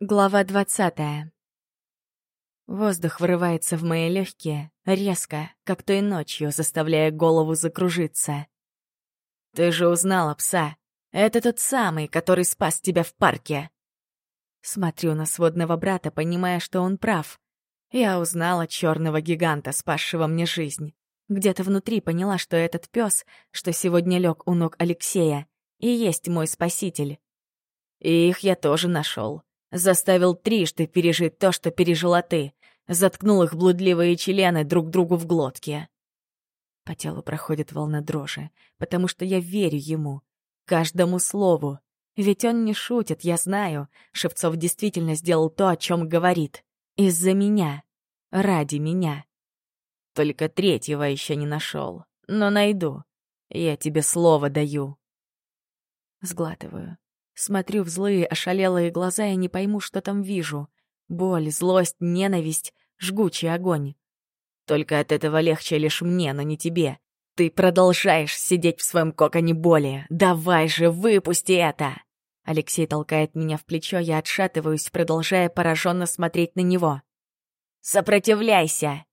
Глава двадцатая. Воздух вырывается в мои легкие, резко, как той ночью, заставляя голову закружиться. «Ты же узнала пса. Это тот самый, который спас тебя в парке». Смотрю на сводного брата, понимая, что он прав. Я узнала черного гиганта, спасшего мне жизнь. Где-то внутри поняла, что этот пес, что сегодня лег у ног Алексея, и есть мой спаситель. И их я тоже нашел. Заставил трижды пережить то, что пережила ты. Заткнул их блудливые члены друг другу в глотке. По телу проходит волна дрожи, потому что я верю ему. Каждому слову. Ведь он не шутит, я знаю. Шевцов действительно сделал то, о чем говорит. Из-за меня. Ради меня. Только третьего еще не нашел. Но найду. Я тебе слово даю. Сглатываю. Смотрю в злые, ошалелые глаза и не пойму, что там вижу. Боль, злость, ненависть, жгучий огонь. Только от этого легче лишь мне, но не тебе. Ты продолжаешь сидеть в своем коконе боли. Давай же, выпусти это!» Алексей толкает меня в плечо, я отшатываюсь, продолжая пораженно смотреть на него. «Сопротивляйся!»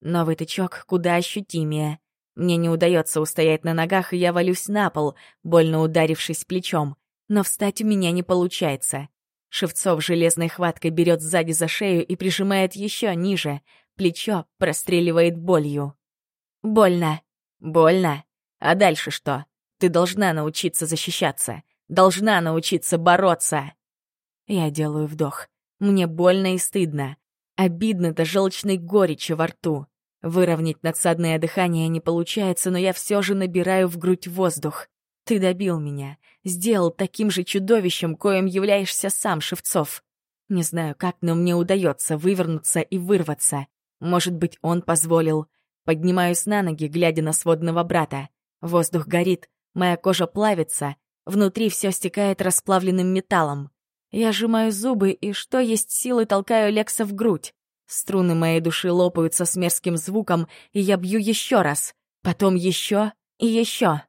Новый тычок куда ощутимее. Мне не удается устоять на ногах, и я валюсь на пол, больно ударившись плечом но встать у меня не получается. Шевцов железной хваткой берет сзади за шею и прижимает еще ниже. Плечо простреливает болью. «Больно. Больно. А дальше что? Ты должна научиться защищаться. Должна научиться бороться!» Я делаю вдох. Мне больно и стыдно. Обидно до желчной горечи во рту. Выровнять надсадное дыхание не получается, но я все же набираю в грудь воздух. Ты добил меня, сделал таким же чудовищем, коим являешься сам, Шевцов. Не знаю как, но мне удается вывернуться и вырваться. Может быть, он позволил. Поднимаюсь на ноги, глядя на сводного брата. Воздух горит, моя кожа плавится, внутри все стекает расплавленным металлом. Я сжимаю зубы и, что есть силы, толкаю Лекса в грудь. Струны моей души лопаются с мерзким звуком, и я бью еще раз. Потом еще и еще.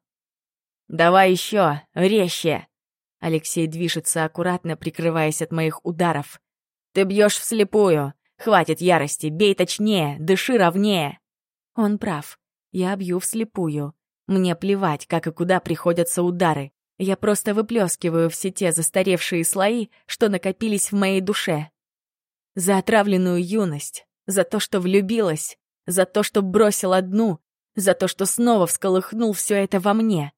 «Давай еще, резче!» Алексей движется аккуратно, прикрываясь от моих ударов. «Ты бьешь вслепую! Хватит ярости! Бей точнее! Дыши ровнее!» Он прав. Я бью вслепую. Мне плевать, как и куда приходятся удары. Я просто выплескиваю все те застаревшие слои, что накопились в моей душе. За отравленную юность, за то, что влюбилась, за то, что бросил одну, за то, что снова всколыхнул все это во мне.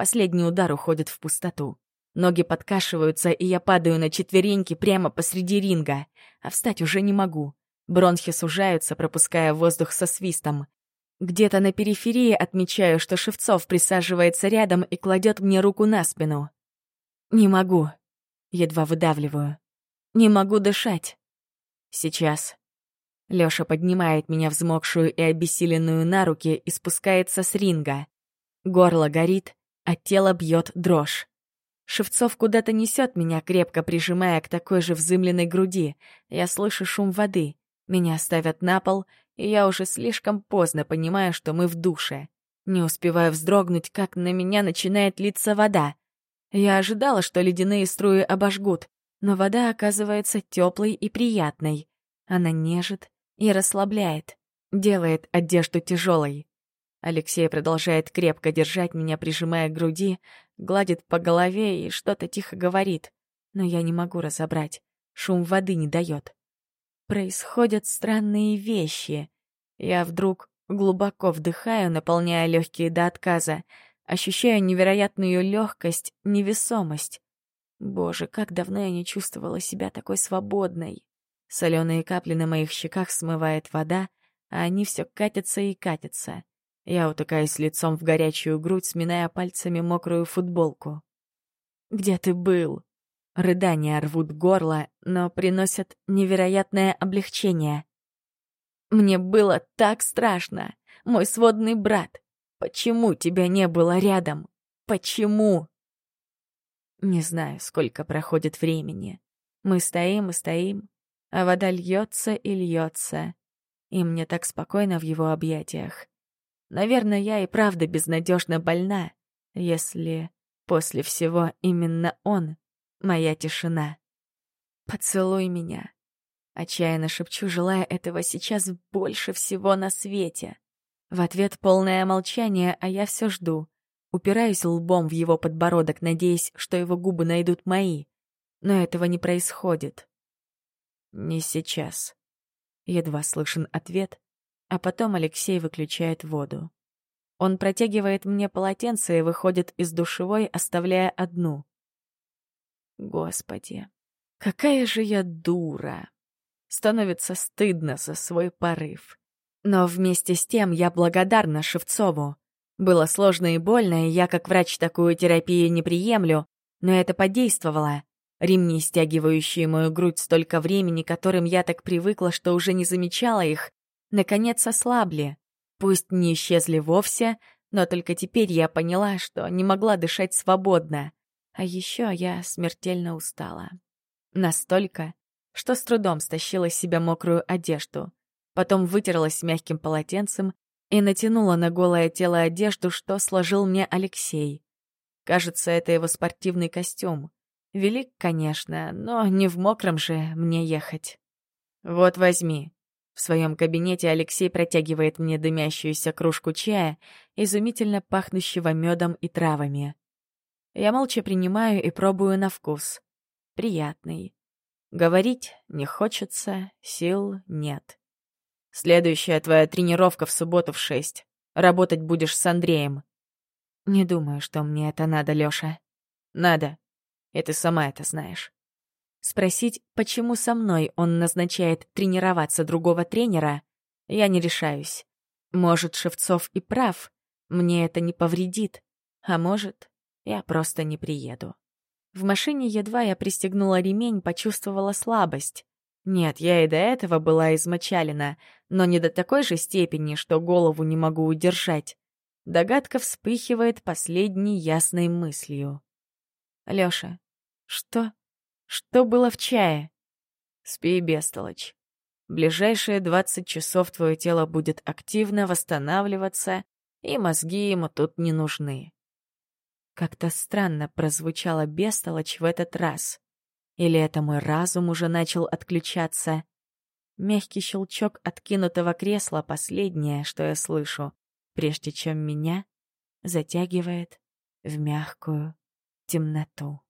Последний удар уходит в пустоту. Ноги подкашиваются, и я падаю на четвереньки прямо посреди ринга. А встать уже не могу. Бронхи сужаются, пропуская воздух со свистом. Где-то на периферии отмечаю, что Шевцов присаживается рядом и кладет мне руку на спину. «Не могу», — едва выдавливаю. «Не могу дышать». «Сейчас». Лёша поднимает меня взмокшую и обессиленную на руки и спускается с ринга. Горло горит, а тело бьет дрожь. Шевцов куда-то несет меня, крепко прижимая к такой же взымленной груди. Я слышу шум воды. Меня ставят на пол, и я уже слишком поздно понимаю, что мы в душе. Не успеваю вздрогнуть, как на меня начинает литься вода. Я ожидала, что ледяные струи обожгут, но вода оказывается теплой и приятной. Она нежит и расслабляет, делает одежду тяжелой. Алексей продолжает крепко держать меня, прижимая к груди, гладит по голове и что-то тихо говорит, но я не могу разобрать. Шум воды не дает. Происходят странные вещи. Я вдруг глубоко вдыхаю, наполняя легкие до отказа, ощущаю невероятную легкость, невесомость. Боже, как давно я не чувствовала себя такой свободной. Соленые капли на моих щеках смывает вода, а они все катятся и катятся. Я утыкаюсь лицом в горячую грудь, сминая пальцами мокрую футболку. «Где ты был?» Рыдания рвут горло, но приносят невероятное облегчение. «Мне было так страшно! Мой сводный брат! Почему тебя не было рядом? Почему?» Не знаю, сколько проходит времени. Мы стоим и стоим, а вода льется и льется. И мне так спокойно в его объятиях. Наверное, я и правда безнадежно больна, если после всего именно он — моя тишина. «Поцелуй меня», — отчаянно шепчу, желая этого сейчас больше всего на свете. В ответ полное молчание, а я все жду. Упираюсь лбом в его подбородок, надеясь, что его губы найдут мои. Но этого не происходит. «Не сейчас», — едва слышен ответ, а потом Алексей выключает воду. Он протягивает мне полотенце и выходит из душевой, оставляя одну. Господи, какая же я дура! Становится стыдно за свой порыв. Но вместе с тем я благодарна Шевцову. Было сложно и больно, и я как врач такую терапию не приемлю, но это подействовало. Ремни, стягивающие мою грудь столько времени, которым я так привыкла, что уже не замечала их, наконец ослабли. Пусть не исчезли вовсе, но только теперь я поняла, что не могла дышать свободно. А еще я смертельно устала. Настолько, что с трудом стащила с себя мокрую одежду. Потом вытерлась мягким полотенцем и натянула на голое тело одежду, что сложил мне Алексей. Кажется, это его спортивный костюм. Велик, конечно, но не в мокром же мне ехать. «Вот возьми», в своем кабинете Алексей протягивает мне дымящуюся кружку чая, изумительно пахнущего медом и травами. Я молча принимаю и пробую на вкус. Приятный. Говорить не хочется, сил нет. Следующая твоя тренировка в субботу в шесть. Работать будешь с Андреем. Не думаю, что мне это надо, Лёша. Надо. И ты сама это знаешь. Спросить, почему со мной он назначает тренироваться другого тренера, я не решаюсь. Может, Шевцов и прав, мне это не повредит, а может, я просто не приеду. В машине едва я пристегнула ремень, почувствовала слабость. Нет, я и до этого была измочалена, но не до такой же степени, что голову не могу удержать. Догадка вспыхивает последней ясной мыслью. «Лёша, что?» Что было в чае? Спи, бестолочь. Ближайшие 20 часов твое тело будет активно восстанавливаться, и мозги ему тут не нужны. Как-то странно прозвучала бестолочь в этот раз. Или это мой разум уже начал отключаться? Мягкий щелчок откинутого кресла — последнее, что я слышу, прежде чем меня затягивает в мягкую темноту.